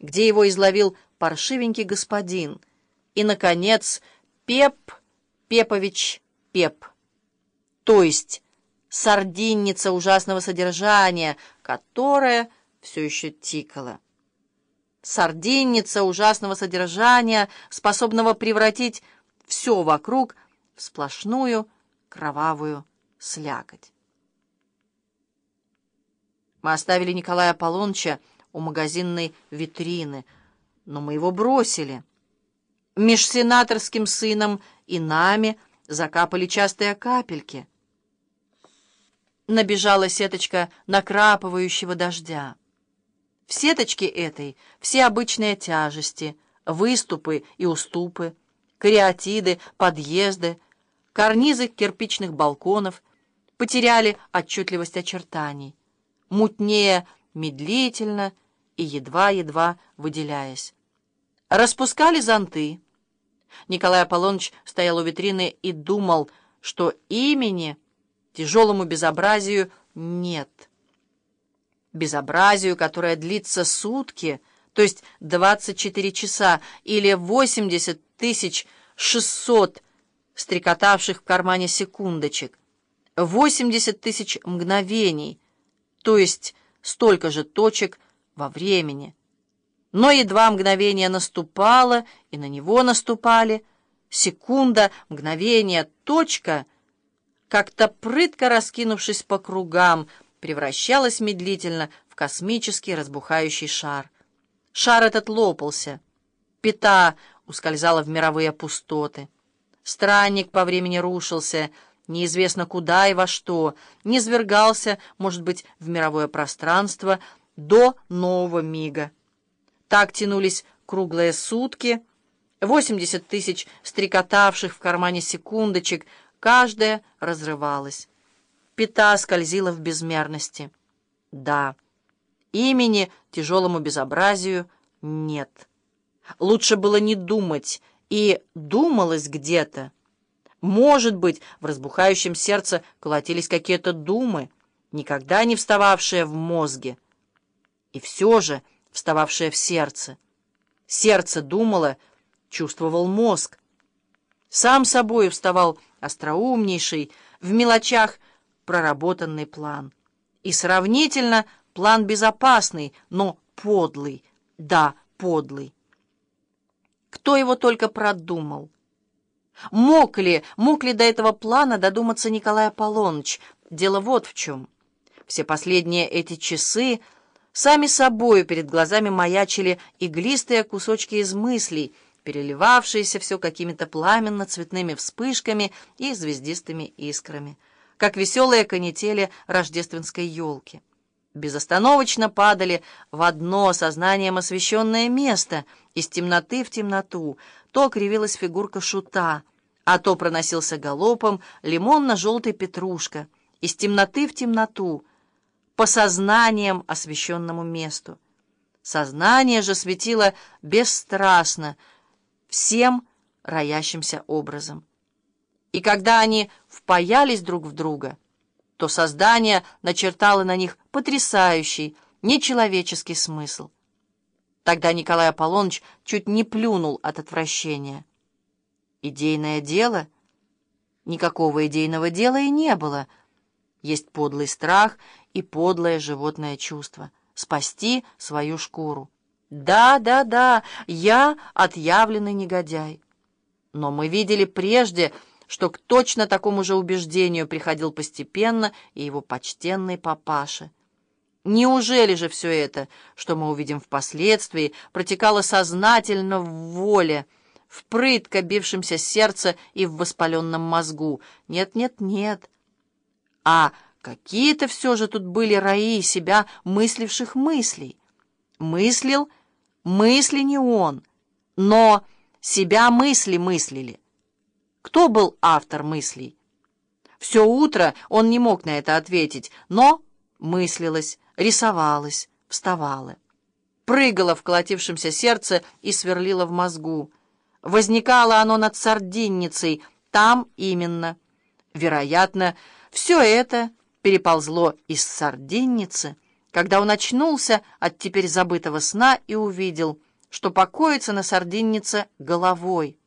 где его изловил паршивенький господин, и, наконец, Пеп Пепович Пеп, то есть сардинница ужасного содержания, которая все еще тикала. Сардинница ужасного содержания, способного превратить все вокруг в сплошную кровавую слякоть. Мы оставили Николая Полонча у магазинной витрины, но мы его бросили. Меж сенаторским сыном и нами закапали частые капельки. Набежала сеточка накрапывающего дождя. В сеточке этой все обычные тяжести, выступы и уступы, кариатиды, подъезды, карнизы кирпичных балконов потеряли отчетливость очертаний, мутнее медлительно и едва-едва выделяясь. Распускали зонты. Николай Аполлоныч стоял у витрины и думал, что имени тяжелому безобразию нет. Безобразию, которое длится сутки, то есть 24 часа или 80 тысяч 600 стрекотавших в кармане секундочек, 80 тысяч мгновений, то есть столько же точек во времени. Но едва мгновение наступало, и на него наступали, секунда, мгновение, точка, как-то прытко раскинувшись по кругам, превращалась медлительно в космический разбухающий шар. Шар этот лопался. Пята ускользала в мировые пустоты. Странник по времени рушился, неизвестно куда и во что, низвергался, может быть, в мировое пространство до нового мига. Так тянулись круглые сутки, 80 тысяч стрекотавших в кармане секундочек, каждая разрывалась. Пята скользила в безмерности. Да, имени тяжелому безобразию нет. Лучше было не думать, и думалось где-то. Может быть, в разбухающем сердце колотились какие-то думы, никогда не встававшие в мозге. И все же встававшее в сердце. Сердце думало, чувствовал мозг. Сам собой вставал остроумнейший, в мелочах проработанный план. И сравнительно план безопасный, но подлый, да, подлый. Кто его только продумал? Мог ли, мог ли до этого плана додуматься Николай Аполлоныч? Дело вот в чем. Все последние эти часы Сами собою перед глазами маячили иглистые кусочки из мыслей, переливавшиеся все какими-то пламенно-цветными вспышками и звездистыми искрами, как веселые канители рождественской елки. Безостановочно падали в одно сознанием освещенное место, из темноты в темноту, то кривилась фигурка шута, а то проносился галопом лимонно-желтый петрушка, из темноты в темноту — по сознанием освященному месту. Сознание же светило бесстрастно всем роящимся образом. И когда они впаялись друг в друга, то создание начертало на них потрясающий, нечеловеческий смысл. Тогда Николай Аполлоныч чуть не плюнул от отвращения. Идейное дело? Никакого идейного дела и не было. Есть подлый страх — и подлое животное чувство — спасти свою шкуру. Да, да, да, я отъявленный негодяй. Но мы видели прежде, что к точно такому же убеждению приходил постепенно и его почтенный папаша. Неужели же все это, что мы увидим впоследствии, протекало сознательно в воле, в прытко бившемся сердце и в воспаленном мозгу? Нет, нет, нет. А Какие-то все же тут были раи себя мысливших мыслей. Мыслил, мысли не он, но себя мысли мыслили. Кто был автор мыслей? Все утро он не мог на это ответить, но мыслилось, рисовалось, вставало. Прыгало в колотившемся сердце и сверлило в мозгу. Возникало оно над сардинницей, там именно. Вероятно, все это переползло из сардинницы когда он очнулся от теперь забытого сна и увидел, что покоится на сардиннице головой.